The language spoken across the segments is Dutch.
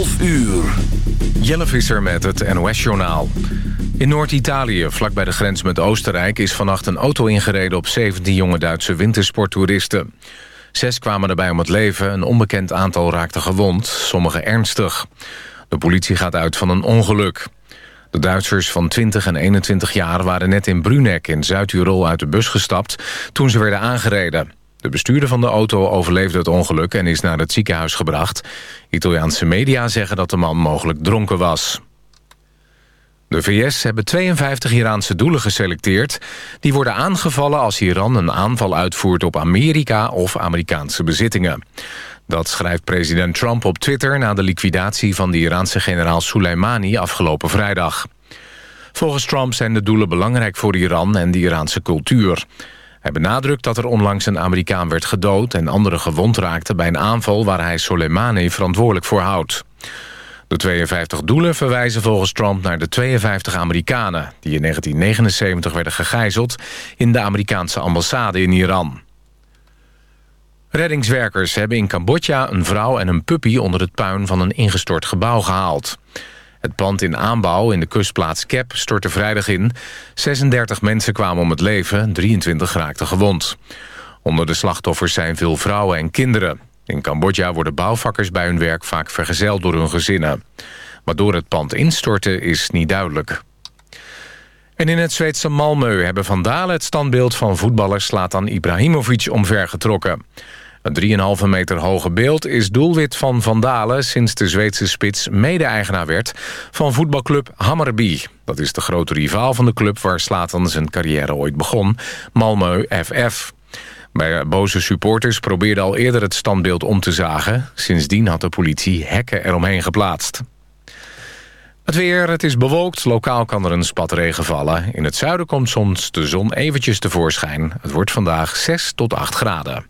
12 uur. Jelle Visser met het NOS-journaal. In Noord-Italië, vlakbij de grens met Oostenrijk... is vannacht een auto ingereden op 17 jonge Duitse wintersporttoeristen. Zes kwamen erbij om het leven, een onbekend aantal raakte gewond, sommigen ernstig. De politie gaat uit van een ongeluk. De Duitsers van 20 en 21 jaar waren net in Bruneck in Zuid-Tirol uit de bus gestapt... toen ze werden aangereden. De bestuurder van de auto overleefde het ongeluk en is naar het ziekenhuis gebracht. Italiaanse media zeggen dat de man mogelijk dronken was. De VS hebben 52 Iraanse doelen geselecteerd... die worden aangevallen als Iran een aanval uitvoert op Amerika of Amerikaanse bezittingen. Dat schrijft president Trump op Twitter... na de liquidatie van de Iraanse generaal Soleimani afgelopen vrijdag. Volgens Trump zijn de doelen belangrijk voor Iran en de Iraanse cultuur. Hij benadrukt dat er onlangs een Amerikaan werd gedood... en anderen gewond raakten bij een aanval waar hij Soleimani verantwoordelijk voor houdt. De 52 doelen verwijzen volgens Trump naar de 52 Amerikanen... die in 1979 werden gegijzeld in de Amerikaanse ambassade in Iran. Reddingswerkers hebben in Cambodja een vrouw en een puppy... onder het puin van een ingestort gebouw gehaald. Het pand in aanbouw in de kustplaats Kep stortte vrijdag in. 36 mensen kwamen om het leven, 23 raakten gewond. Onder de slachtoffers zijn veel vrouwen en kinderen. In Cambodja worden bouwvakkers bij hun werk vaak vergezeld door hun gezinnen. Maar door het pand instorten is niet duidelijk. En in het Zweedse Malmö hebben vandalen het standbeeld van voetballer Slatan Ibrahimovic omvergetrokken. Een 3,5 meter hoge beeld is doelwit van vandalen... sinds de Zweedse spits mede-eigenaar werd van voetbalclub Hammarby. Dat is de grote rivaal van de club waar Slatan zijn carrière ooit begon, Malmö FF. Bij boze supporters probeerde al eerder het standbeeld om te zagen. Sindsdien had de politie hekken eromheen geplaatst. Het weer, het is bewolkt. Lokaal kan er een spat regen vallen. In het zuiden komt soms de zon eventjes tevoorschijn. Het wordt vandaag 6 tot 8 graden.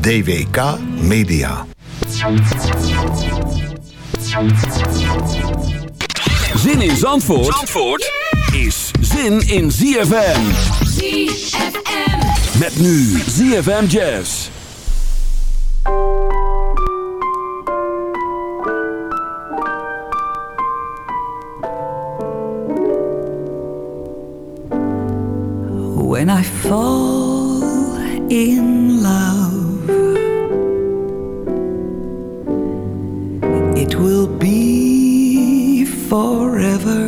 DWK Media. Zin in Zandvoort, Zandvoort is zin in ZFM. ZFM. Met nu ZFM Jazz. When I fall in love, it will be forever,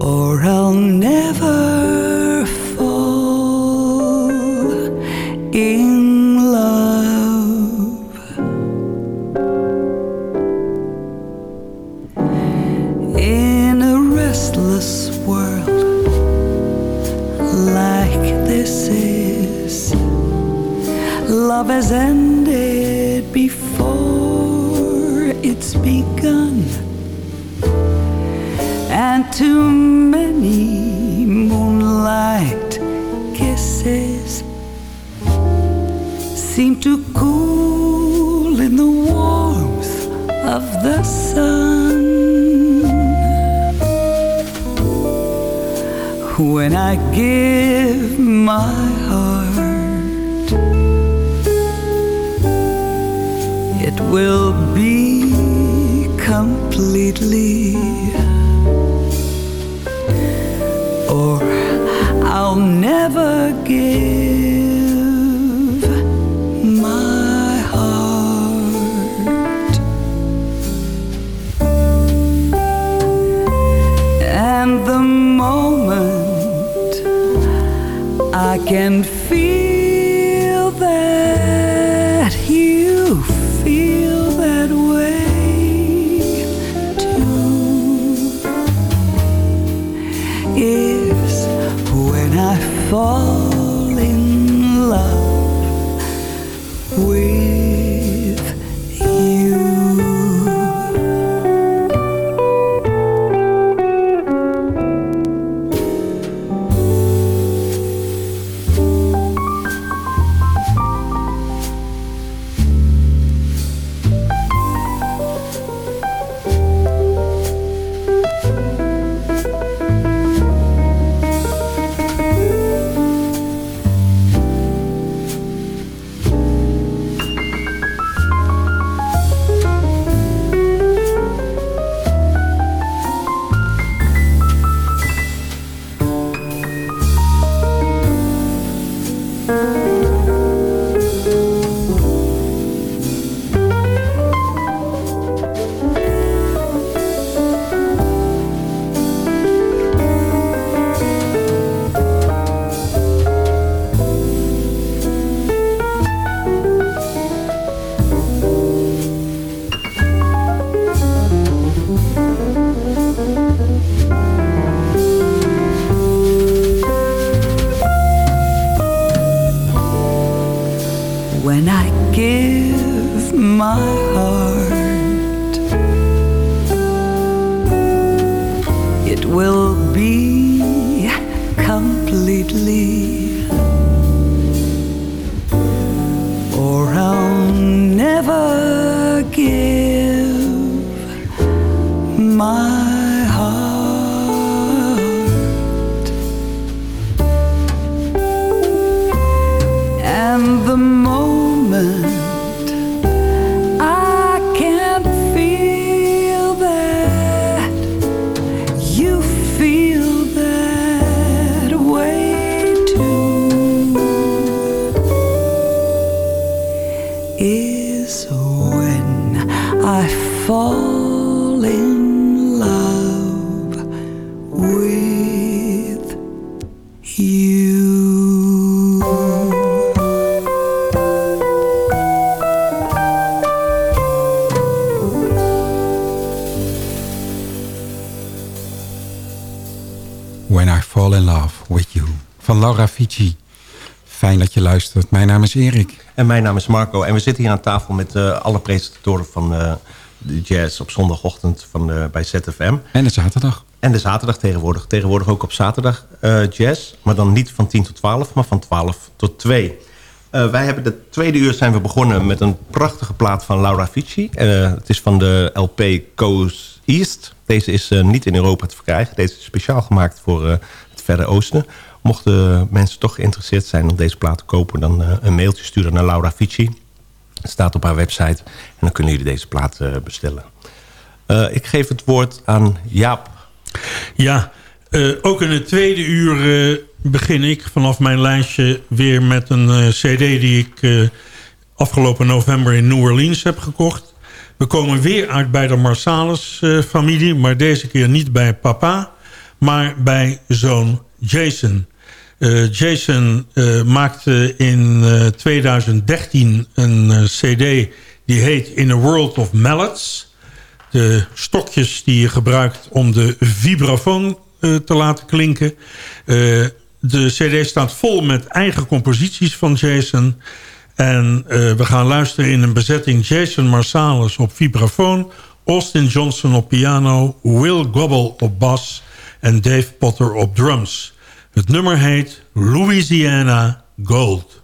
or I'll never When I give my heart, it will be completely, Can feel luistert. Mijn naam is Erik. En mijn naam is Marco. En we zitten hier aan tafel met eh, alle presentatoren van eh, de jazz op zondagochtend van, eh, bij ZFM. En de zaterdag. En de zaterdag tegenwoordig. Tegenwoordig ook op zaterdag jazz. Maar dan niet van 10 tot 12, maar van 12 tot 2. Eh, wij hebben de tweede uur zijn we begonnen met een prachtige plaat van Laura Fici. Het is van de LP Coast East. Deze is niet in Europa te verkrijgen. Deze is speciaal gemaakt voor het Verre Oosten. Mochten mensen toch geïnteresseerd zijn om deze plaat te kopen... dan eh, een mailtje sturen naar Laura Fici. Het staat op haar website. En dan kunnen jullie deze plaat eh, bestellen. Eh, ik geef het woord aan Jaap. Ja, ook in het tweede uur begin ik vanaf mijn lijstje weer met een cd die ik afgelopen november in New Orleans heb gekocht. We komen weer uit bij de Marsalis-familie, maar deze keer niet bij papa, maar bij zoon Jason. Eh, Jason eh, maakte in eh, 2013 een eh, cd die heet In a World of Mallets de stokjes die je gebruikt om de vibrafoon te laten klinken. De cd staat vol met eigen composities van Jason. En we gaan luisteren in een bezetting Jason Marsalis op vibrafoon... Austin Johnson op piano, Will Gobble op bas en Dave Potter op drums. Het nummer heet Louisiana Gold.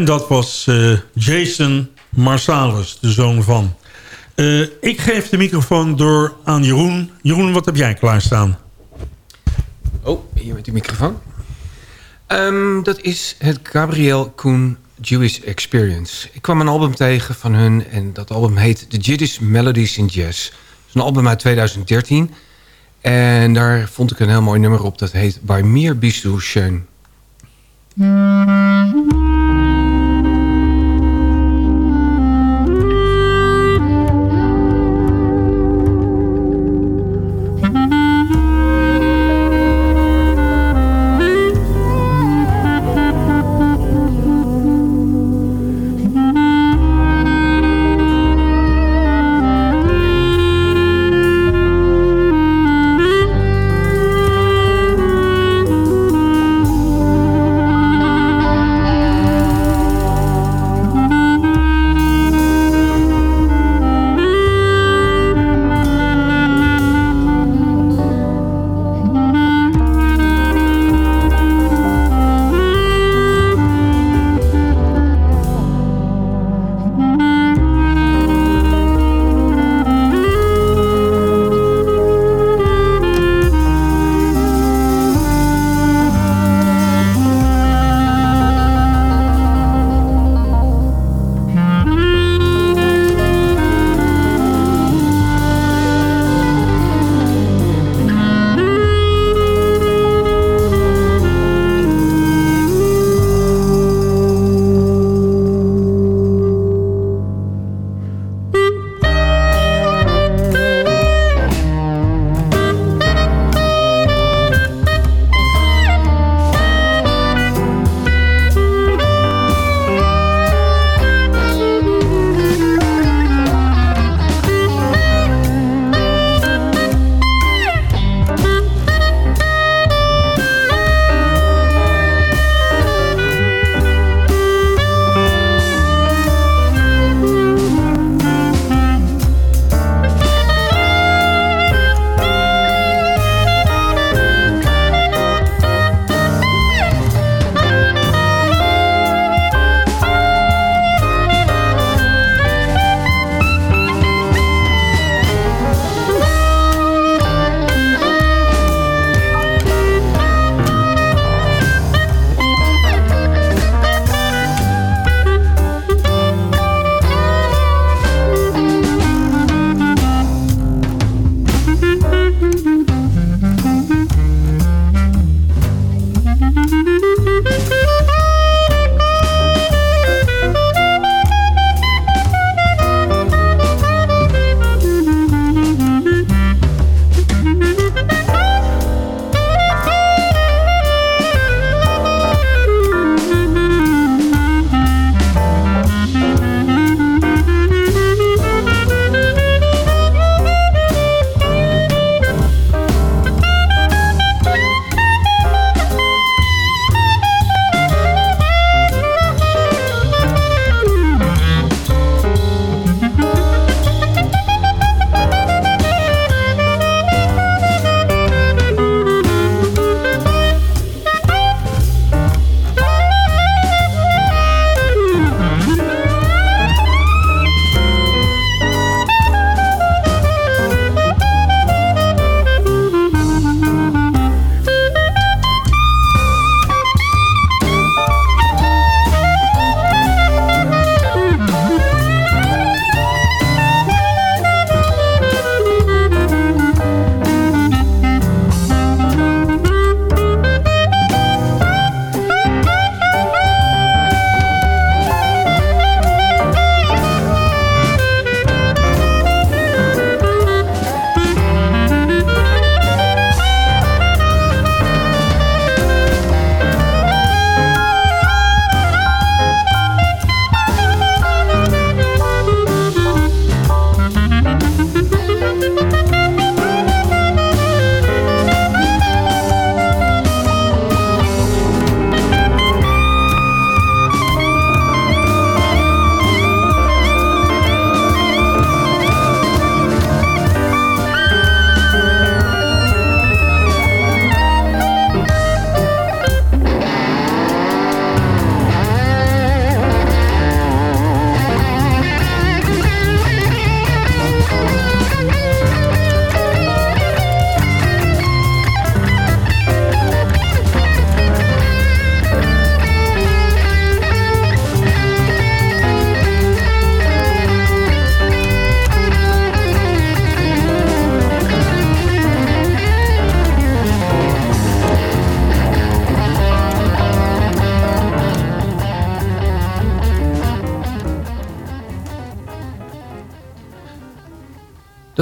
En dat was uh, Jason Marsalis, de zoon van. Uh, ik geef de microfoon door aan Jeroen. Jeroen, wat heb jij klaarstaan? Oh, hier met die microfoon. Um, dat is het Gabriel Koen Jewish Experience. Ik kwam een album tegen van hun en dat album heet The Yiddish Melodies in Jazz. Het is een album uit 2013. En daar vond ik een heel mooi nummer op. Dat heet Bij Mir bist.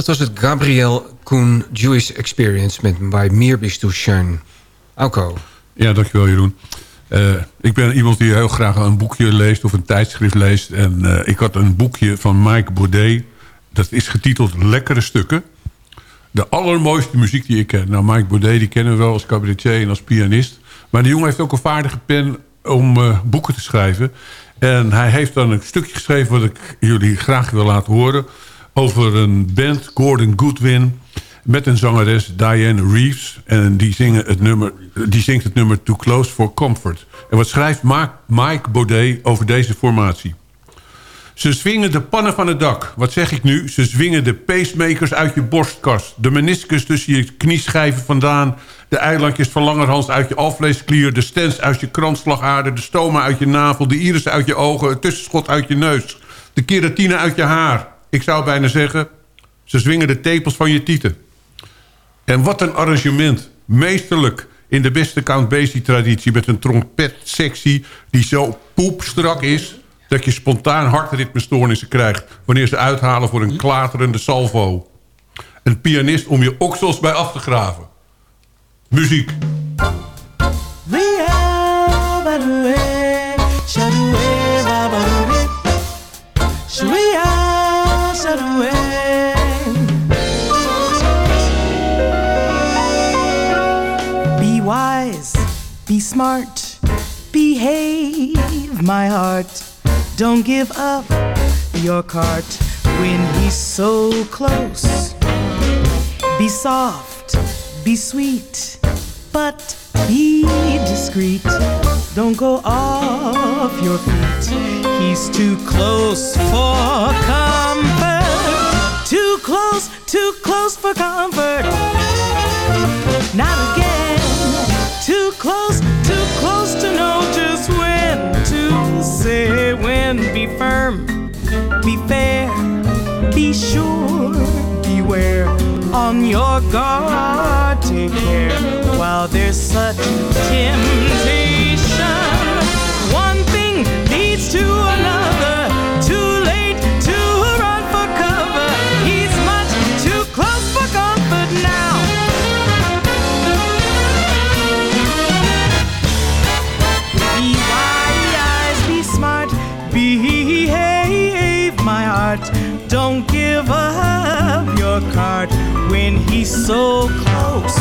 Was het Gabriel Koen Jewish Experience met Mirbisch to Schön. Alco. Ja, dankjewel Jeroen. Uh, ik ben iemand die heel graag een boekje leest of een tijdschrift leest. En uh, ik had een boekje van Mike Baudet. Dat is getiteld Lekkere Stukken. De allermooiste muziek die ik ken. Nou, Mike Baudet die kennen we wel als cabaretier en als pianist. Maar die jongen heeft ook een vaardige pen om uh, boeken te schrijven. En hij heeft dan een stukje geschreven wat ik jullie graag wil laten horen. Over een band, Gordon Goodwin met een zangeres Diane Reeves. En die, zingen het nummer, die zingt het nummer Too Close for Comfort. En wat schrijft Mike Baudet over deze formatie? Ze zwingen de pannen van het dak. Wat zeg ik nu? Ze zwingen de pacemakers uit je borstkas. De meniscus tussen je knieschijven vandaan. De eilandjes van langerhans uit je alvleesklier. De stens uit je kransslagader. De stoma uit je navel. De irissen uit je ogen. Het tussenschot uit je neus. De keratine uit je haar. Ik zou bijna zeggen... ze zwingen de tepels van je tieten. En wat een arrangement. Meesterlijk in de beste Count Basie-traditie... met een trompetsectie die zo poepstrak is... dat je spontaan hartritmestoornissen krijgt... wanneer ze uithalen voor een klaterende salvo. Een pianist om je oksels bij af te graven. Muziek. Be wise, be smart, behave, my heart. Don't give up your cart when he's so close. Be soft, be sweet, but be discreet. Don't go off your feet. He's too close for comfort. Too close, for comfort. Not again. Too close, too close to know just when to say when. Be firm, be fair, be sure, beware. On your guard, take care while there's such temptation. One thing leads to another. When he's so close.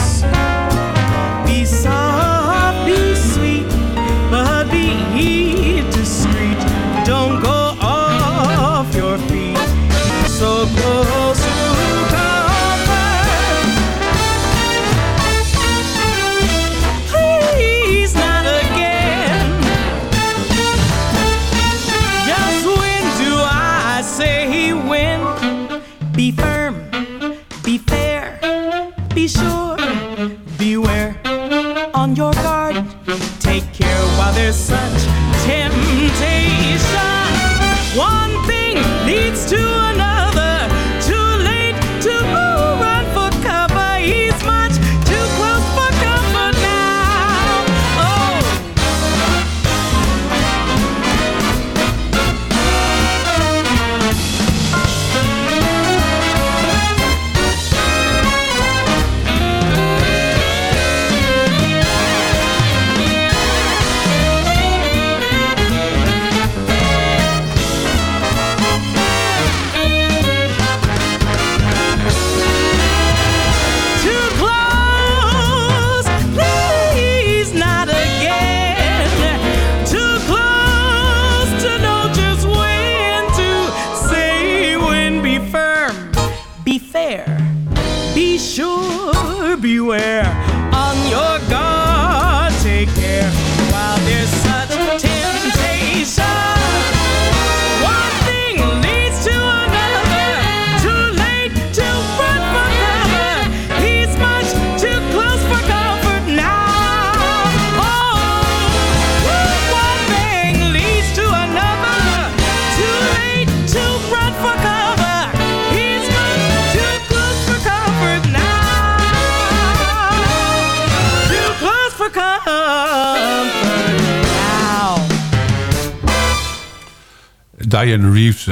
Be sure, beware. On your guard, take care while there's such temptation. One thing leads to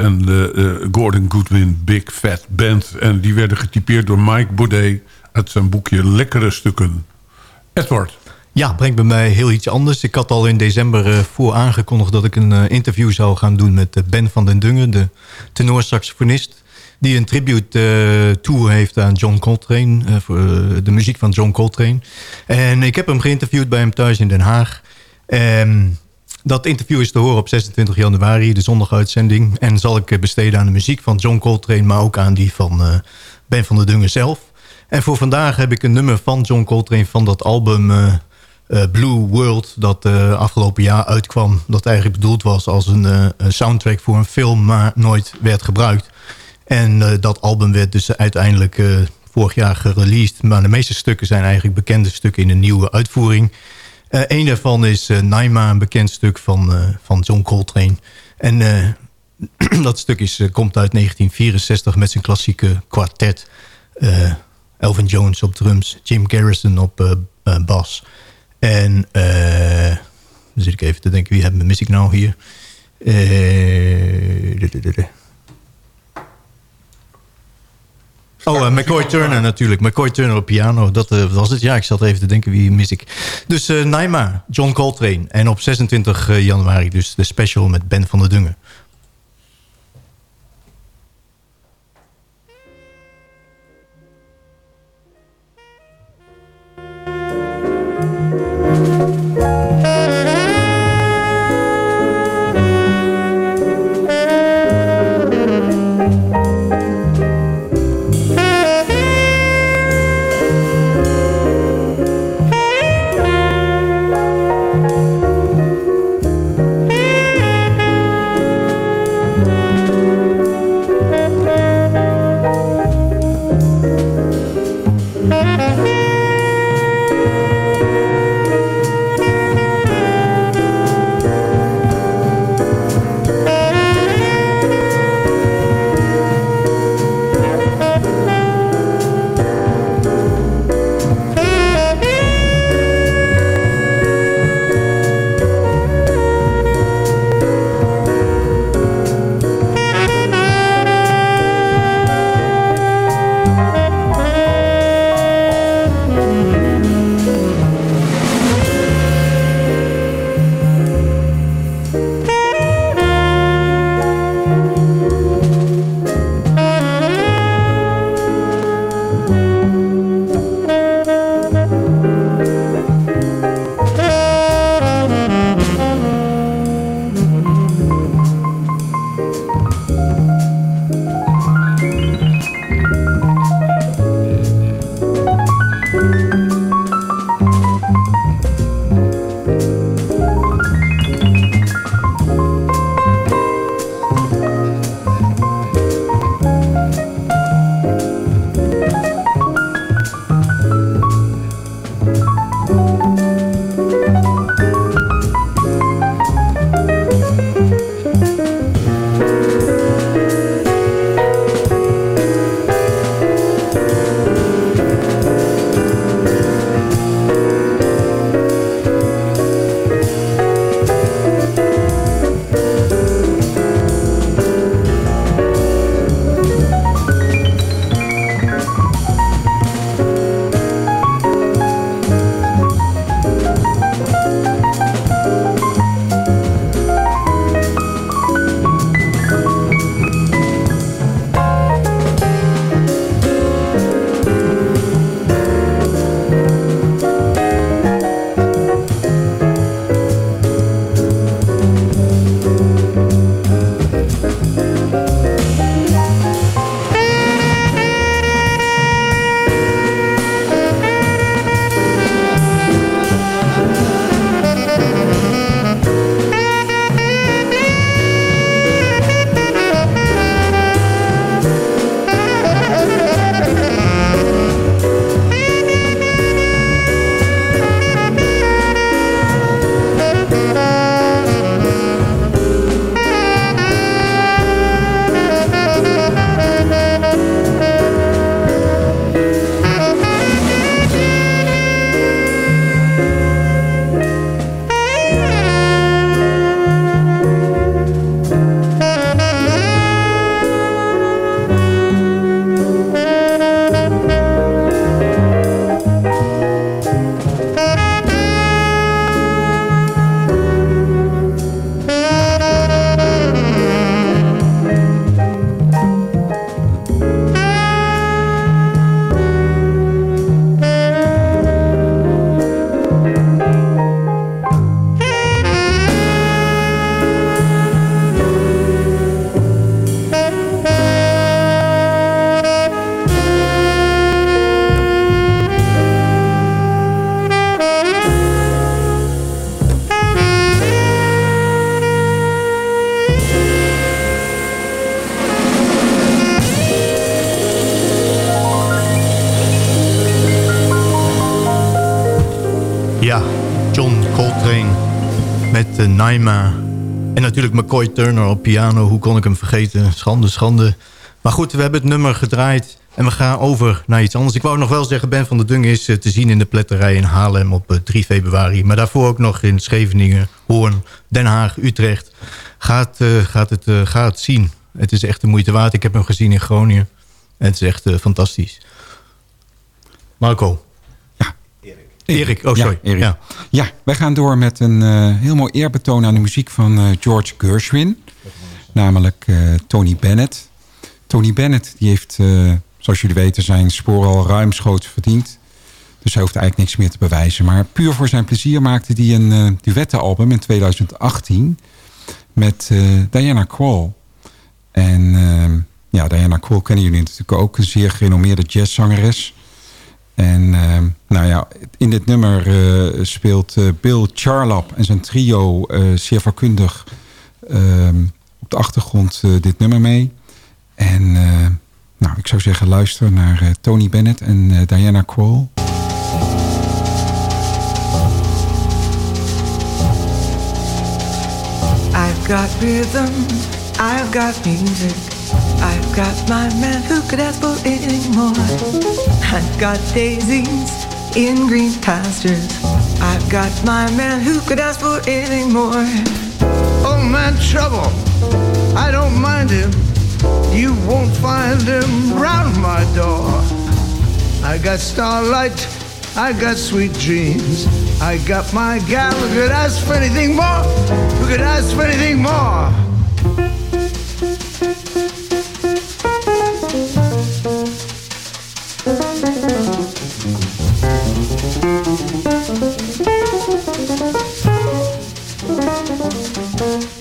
en de eh, Gordon Goodwin Big Fat Band. En die werden getypeerd door Mike Baudet uit zijn boekje Lekkere Stukken. Edward. Ja, brengt bij mij heel iets anders. Ik had al in december uh, voor aangekondigd dat ik een uh, interview zou gaan doen met Ben van den Dungen, de tenorsaxofonist. Die een tribute tour heeft aan John Coltrane, voor de muziek van John Coltrane. En ik heb hem geïnterviewd bij hem thuis in Den Haag. En dat interview is te horen op 26 januari, de zondaguitzending. En zal ik besteden aan de muziek van John Coltrane, maar ook aan die van Ben van den Dungen zelf. En voor vandaag heb ik een nummer van John Coltrane van dat album... Uh, Blue World dat afgelopen jaar uitkwam. Dat eigenlijk bedoeld was als een soundtrack voor een film, maar nooit werd gebruikt. En dat album werd dus uiteindelijk vorig jaar gereleased. Maar de meeste stukken zijn eigenlijk bekende stukken in een nieuwe uitvoering. Een daarvan is Naima, een bekend stuk van, van John Coltrane. En dat stuk is, komt uit 1964 met zijn klassieke kwartet. Elvin Jones op drums, Jim Garrison op bas... En uh, dan zit ik even te denken, wie heb, mis ik nou hier? Uh, Oh, uh, McCoy Turner natuurlijk. McCoy Turner op piano, dat uh, was het. Ja, ik zat even te denken, wie mis ik? Dus uh, Naima, John Coltrane. En op 26 januari dus de special met Ben van der Dungen. John Coltrane met uh, Naima. En natuurlijk McCoy Turner op piano. Hoe kon ik hem vergeten? Schande, schande. Maar goed, we hebben het nummer gedraaid. En we gaan over naar iets anders. Ik wou nog wel zeggen, Ben van der Dung is uh, te zien in de pletterij in Haarlem op uh, 3 februari. Maar daarvoor ook nog in Scheveningen, Hoorn, Den Haag, Utrecht. Gaat, gaat, het, gaat het zien. Het is echt de moeite waard. Ik heb hem gezien in Groningen. En het is echt fantastisch. Marco. Erik, oh sorry. Ja, Erik. Ja. ja, wij gaan door met een uh, heel mooi eerbetoon aan de muziek van uh, George Gershwin. Namelijk uh, Tony Bennett. Tony Bennett die heeft, zoals jullie weten, zijn spoor al ruimschoots verdiend. Dus hij hoeft eigenlijk niks meer te bewijzen. Maar puur voor zijn plezier maakte hij een duettenalbum in 2018 met Diana Krall. En ja, Diana Krall kennen jullie natuurlijk ook. Een zeer gerenommeerde jazzzangeres. En uh, nou ja, in dit nummer uh, speelt uh, Bill Charlap en zijn trio zeer vakkundig ehm, op de achtergrond dit nummer mee. En nou, ik zou zeggen luister naar Tony Bennett en Diana Krall. I've got rhythm, I've got music I've got my man who could ask for any more. I've got daisies in green pastures. I've got my man who could ask for any more. Oh man, trouble, I don't mind him. You won't find him round my door. I got starlight, I got sweet dreams. I got my gal who could ask for anything more. Who could ask for anything more? Bennett met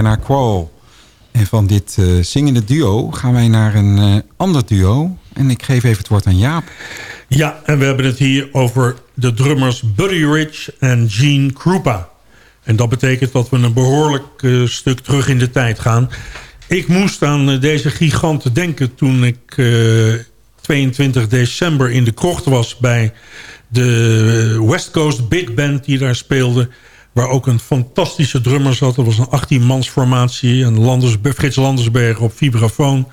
Diana Krall. En van dit uh, zingende duo gaan wij naar een uh, ander duo. En ik geef even het woord aan Jaap. Ja, en we hebben het hier over de drummers Buddy Rich en Gene Krupa. En dat betekent dat we een behoorlijk uh, stuk terug in de tijd gaan. Ik moest aan deze giganten denken toen ik 22 december in de krocht was... bij de West Coast Big Band die daar speelde... Waar ook een fantastische drummer zat. Dat was een 18-mans formatie. En Landers, Frits Landersberg op vibrafoon.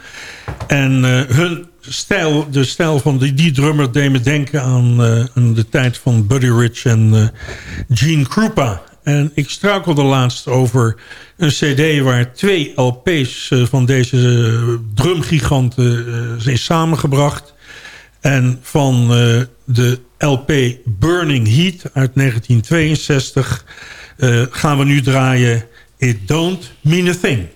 En uh, hun stijl, de stijl van die, drummer deed me denken aan, uh, aan de tijd van Buddy Rich en uh, Gene Krupa. En ik struikelde laatst over een cd waar twee LP's van deze drumgiganten zijn samengebracht. En van de LP Burning Heat uit 1962 uh, gaan we nu draaien It Don't Mean a Thing.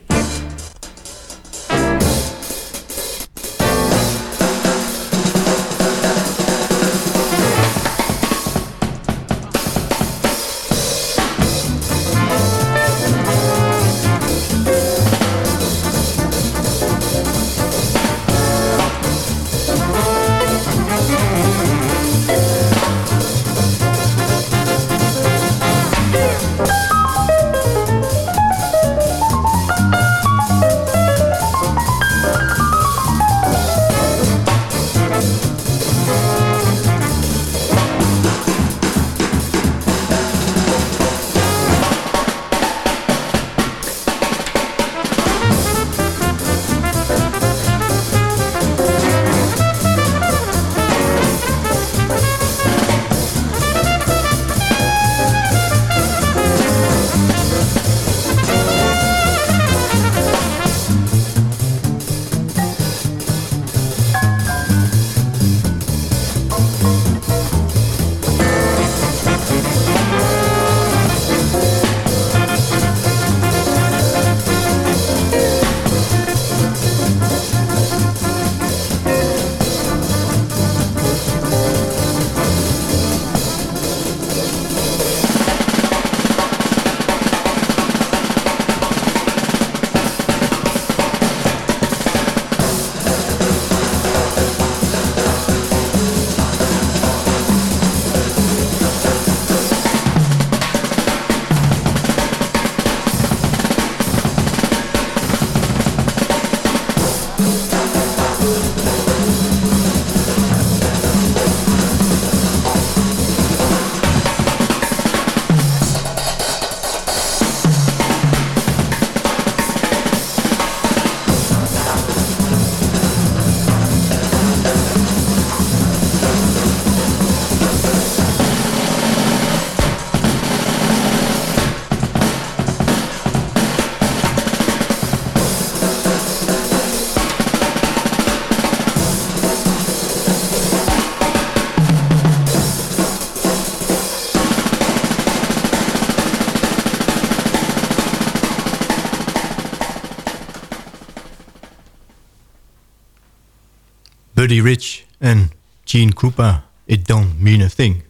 Rich en Gene Krupa. It don't mean a thing.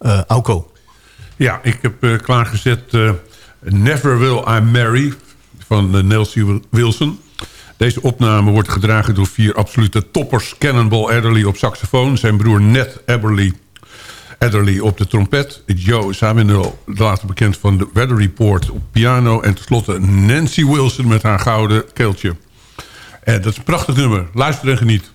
Uh, Auko. Ja, ik heb uh, klaargezet uh, Never Will I Marry van uh, Wilson. Deze opname wordt gedragen door vier absolute toppers. Cannonball Adderley op saxofoon. Zijn broer Ned Adderley, Adderley op de trompet. Joe Zawinul, later bekend van de Weather Report op piano. En tenslotte Nancy Wilson met haar gouden keeltje. En dat is een prachtig nummer. Luister en geniet.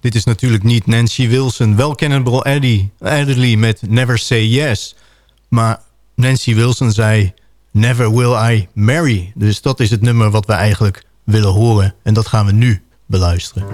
Dit is natuurlijk niet Nancy Wilson. Wel Cannonball Addy, Adderley met Never Say Yes. Maar Nancy Wilson zei Never Will I Marry. Dus dat is het nummer wat we eigenlijk willen horen. En dat gaan we nu beluisteren.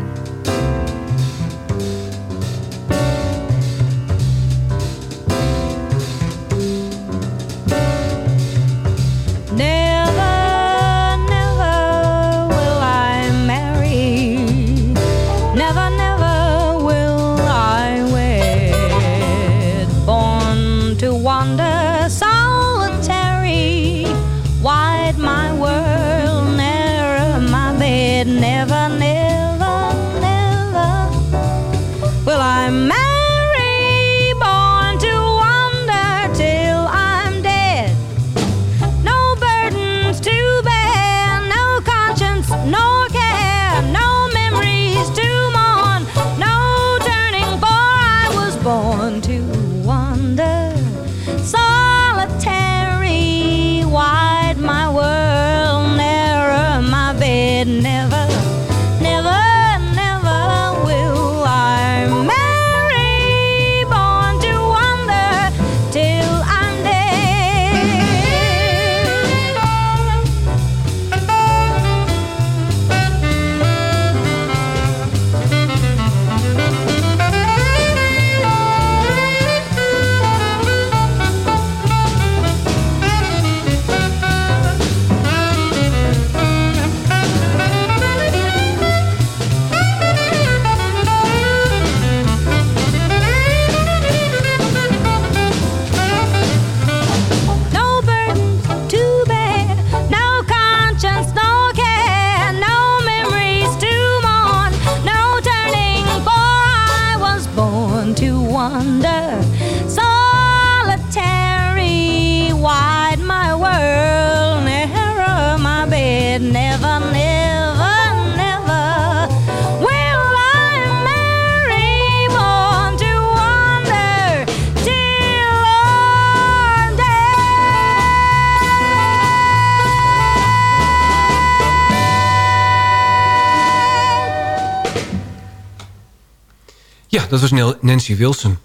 Dat was Nancy Wilson.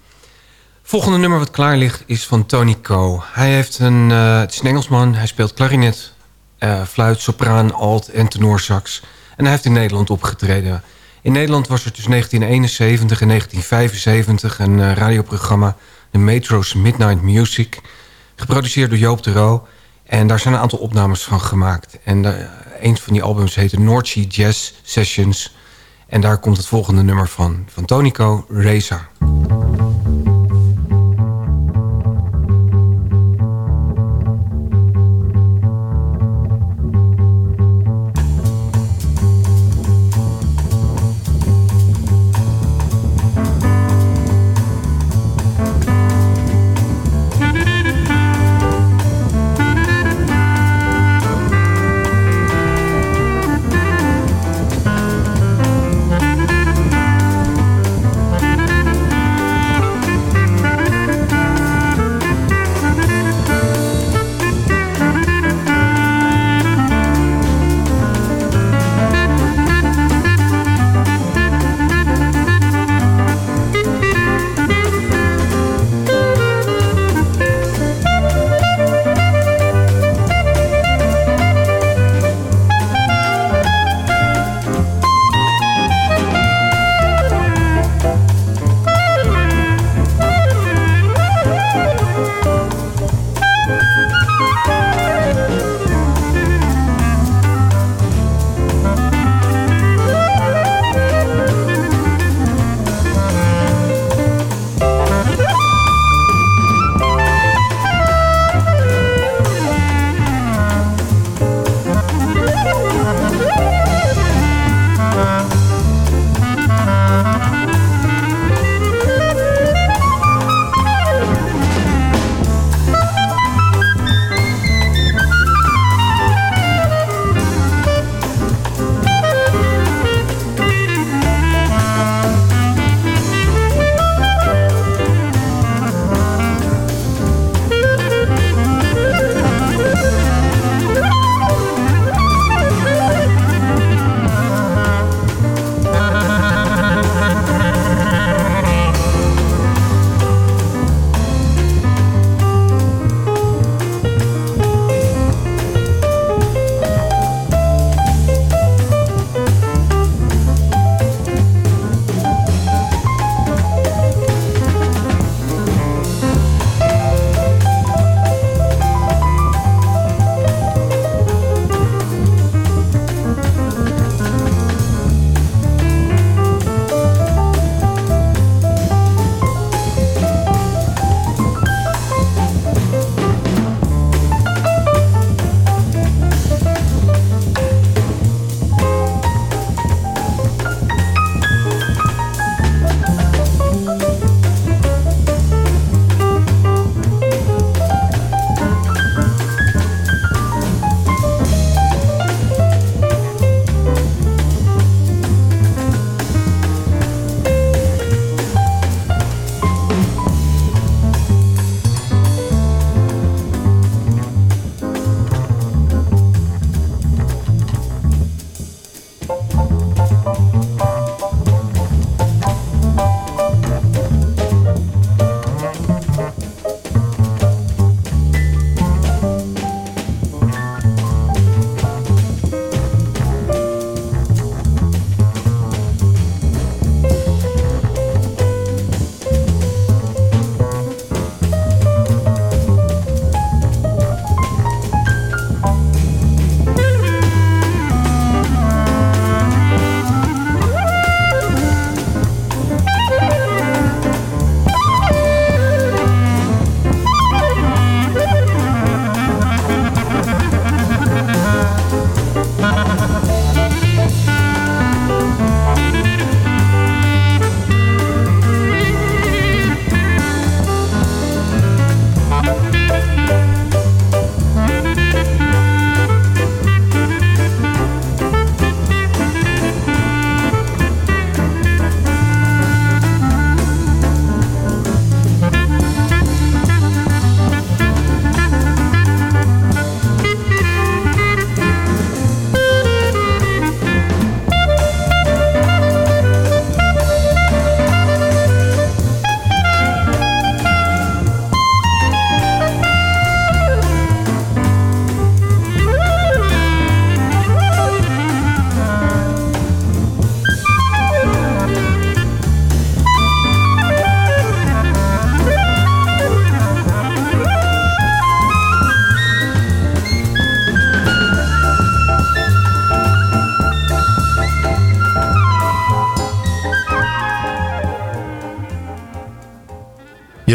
Volgende nummer wat klaar ligt is van Tony Coe. Hij heeft een, het is een Engelsman. Hij speelt klarinet, eh, fluit, sopraan, alt en tenorsax. En hij heeft in Nederland opgetreden. In Nederland was er tussen 1971 en 1975 een eh, radioprogramma... de Metro's Midnight Music, geproduceerd door Joop de Roo. En daar zijn een aantal opnames van gemaakt. En een van die albums heette North Sea Jazz Sessions... En daar komt het volgende nummer van. Van Tonico Reza.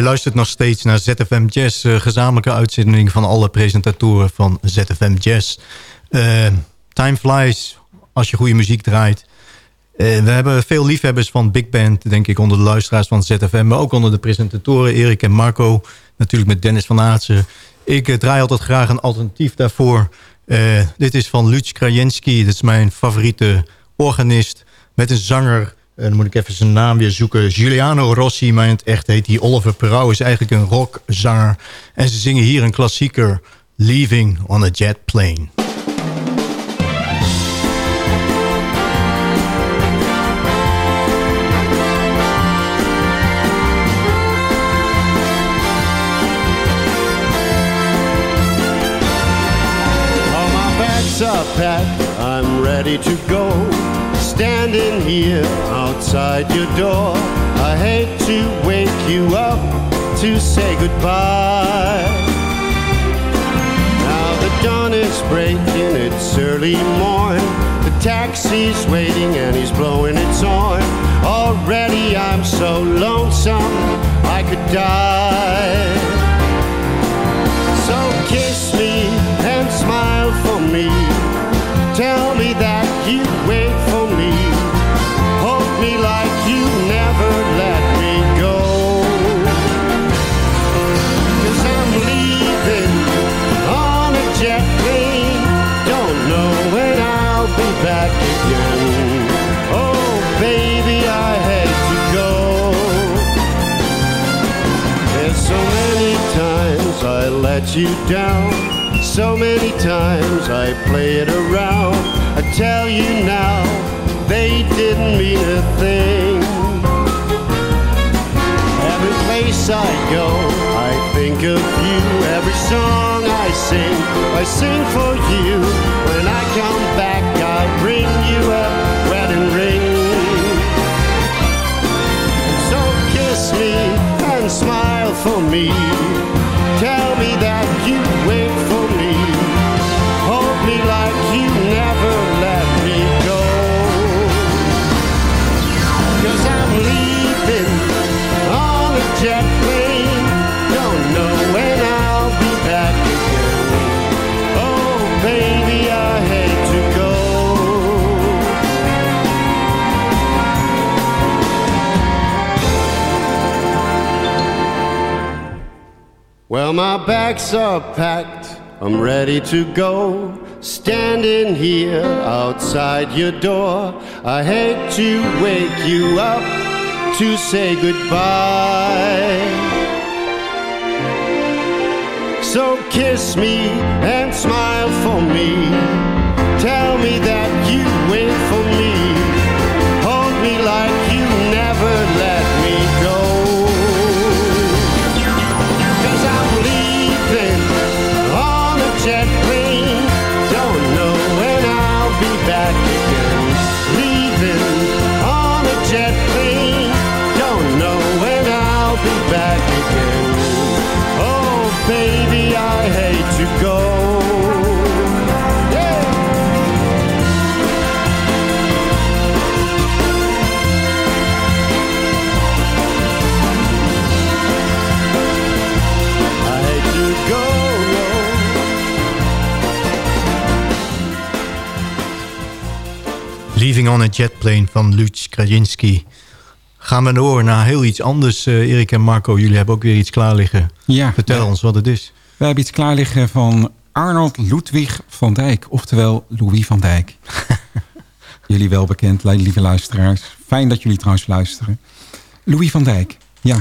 Luistert nog steeds naar ZFM Jazz, eh, gezamenlijke uitzending van alle presentatoren van ZFM Jazz. Eh, time flies als je goede muziek draait. Eh, we hebben veel liefhebbers van Big Band, denk ik, onder de luisteraars van ZFM. Maar ook onder de presentatoren, Erik en Marco. Natuurlijk met Dennis van Aartsen. Ik draai altijd graag een alternatief daarvoor. Dit is van Luc Krajewski. Dat is mijn favoriete organist. Met een zanger, eh, dan moet ik even zijn naam weer zoeken. Giuliano Rossi, maar in het echt heet hij Oliver Perau. Is eigenlijk een rockzanger. En ze zingen hier een klassieker. Leaving on a Jet Plane. All my bags I'm ready to go. Standing here outside your door. I hate to wake you up to say goodbye. Now the dawn is breaking, it's early morn. The taxi's waiting and he's blowing its horn. Already I'm so lonesome, I could die. You down. So many times I play it around. I tell you now, they didn't mean a thing. Every place I go, I think of you. Every song I sing, I sing for you. When I come back, I bring you a wedding ring. So kiss me and smile for me. Tell me that you wait My bags are packed, I'm ready to go. Standing here outside your door. I hate to wake you up to say goodbye. So kiss me and smile for me. Tell me that on a Jet Plane van Luc Krajinski. Gaan we door naar heel iets anders. eh, Erik en Marco, jullie hebben ook weer iets klaar liggen. Ja. Vertel ons wat het is. We hebben iets klaar liggen van Arnold Ludwig van Dijk. Oftewel Louis van Dijk. jullie wel bekend, lieve luisteraars. Fijn dat jullie trouwens luisteren. Louis van Dijk, ja.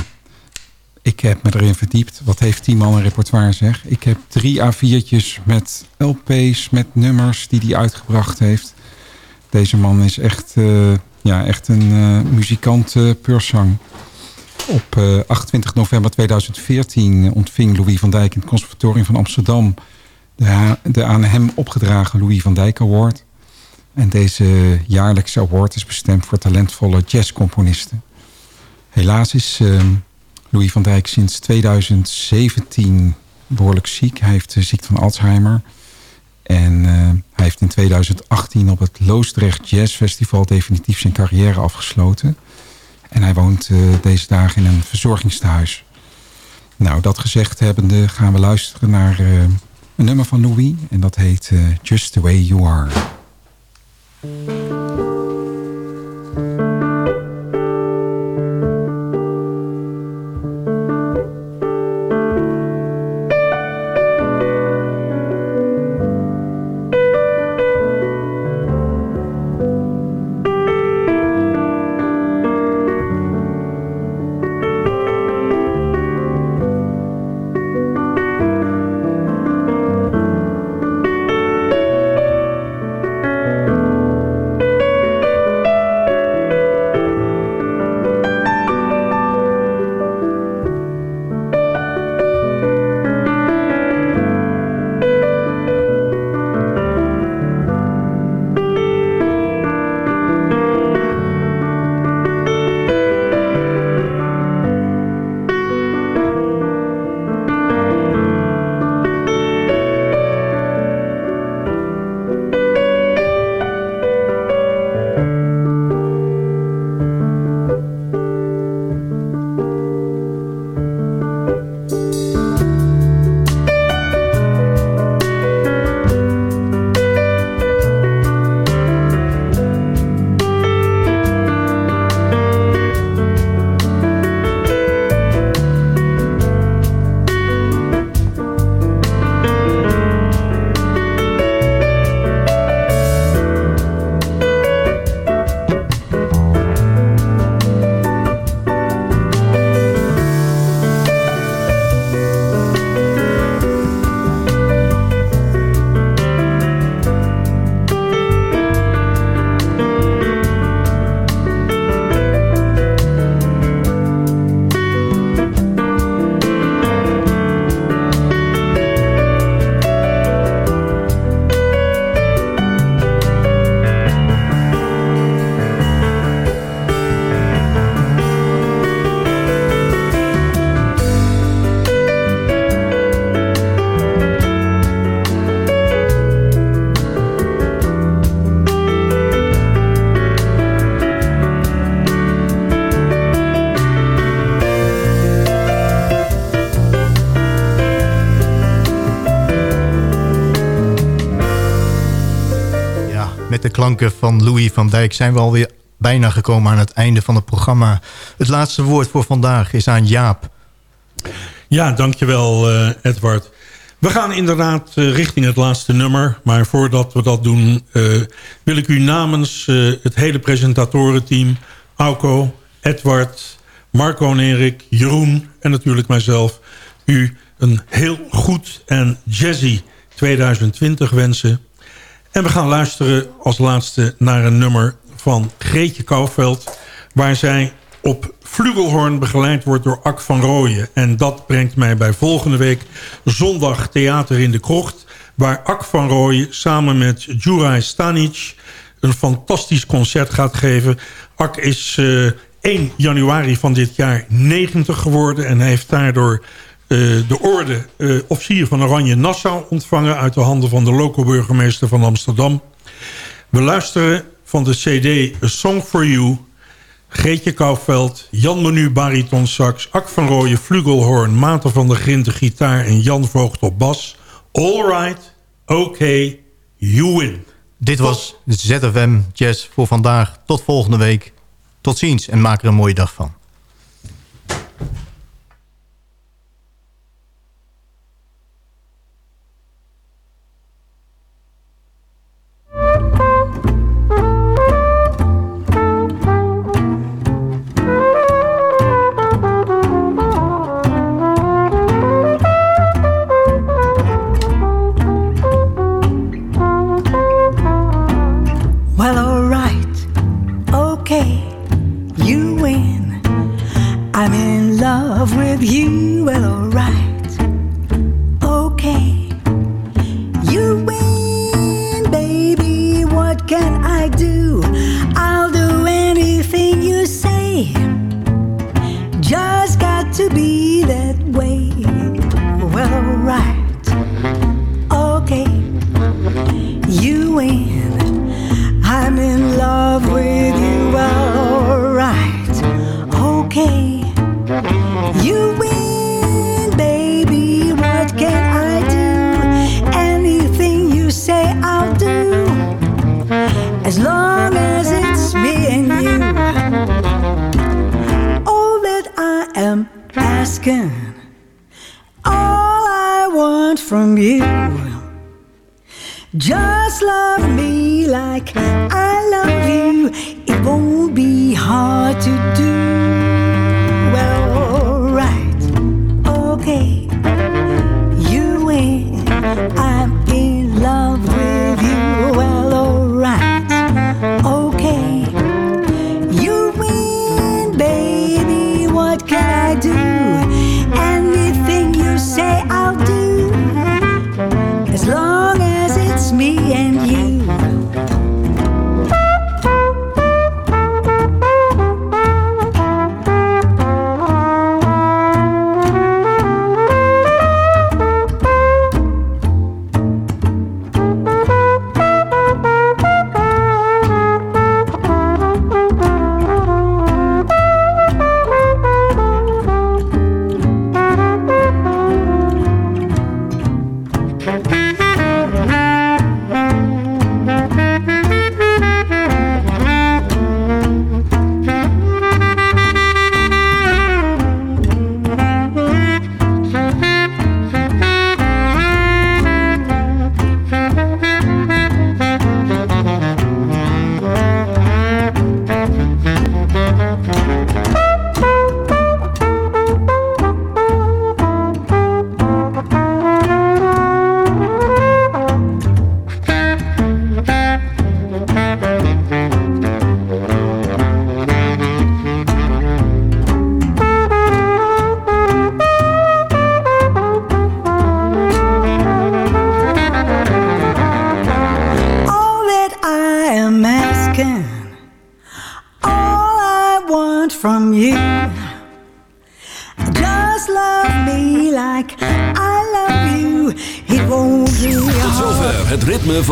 Ik heb me erin verdiept. Wat heeft die man een repertoire zeg? Ik heb drie A4'tjes met LP's, met nummers die hij uitgebracht heeft. Deze man is echt, eh, ja, echt een eh, muzikant uh, pur sang. Op eh, 28 november 2014 ontving Louis van Dijk in het Conservatorium van Amsterdam... de, de aan hem opgedragen Louis van Dijk Award. En deze jaarlijkse award is bestemd voor talentvolle jazzcomponisten. Helaas is eh, Louis van Dijk sinds 2017 behoorlijk ziek. Hij heeft de ziekte van Alzheimer... En uh, hij heeft in 2018 op het Loosdrecht Jazz Festival definitief zijn carrière afgesloten. En hij woont uh, deze dagen in een verzorgingstehuis. Nou, dat gezegd hebbende gaan we luisteren naar eh, een nummer van Louis. En dat heet eh, Just The Way You Are. Klanken van Louis van Dijk zijn we alweer bijna gekomen aan het einde van het programma. Het laatste woord voor vandaag is aan Jaap. Ja, dankjewel uh, Edward. We gaan inderdaad uh, richting het laatste nummer. Maar voordat we dat doen, uh, wil ik u namens het hele presentatorenteam... Auko, Edward, Marco en Erik, Jeroen en natuurlijk mijzelf... u een heel goed en jazzy 2020 wensen. En we gaan luisteren als laatste naar een nummer van Greetje Kouwveld... waar zij op Flugelhorn begeleid wordt door Ak van Rooyen. En dat brengt mij bij volgende week zondag Theater in de Krocht... waar Ak van Rooyen samen met Juraj Stanic een fantastisch concert gaat geven. Ak is uh, 1 januari van dit jaar 90 geworden... en heeft daardoor de orde uh, officier van Oranje Nassau ontvangen... uit de handen van de loco-burgemeester van Amsterdam. We luisteren van de cd A Song for You... Greetje Kouwveld, Jan Menu bariton sax... Ak van Rooyen flugelhoorn, Maarten van der Grinten gitaar... en Jan Voogd op bas. All right, okay, you win. Dit was ZFM Jazz voor vandaag. Tot volgende week. Tot ziens en maak er een mooie dag van.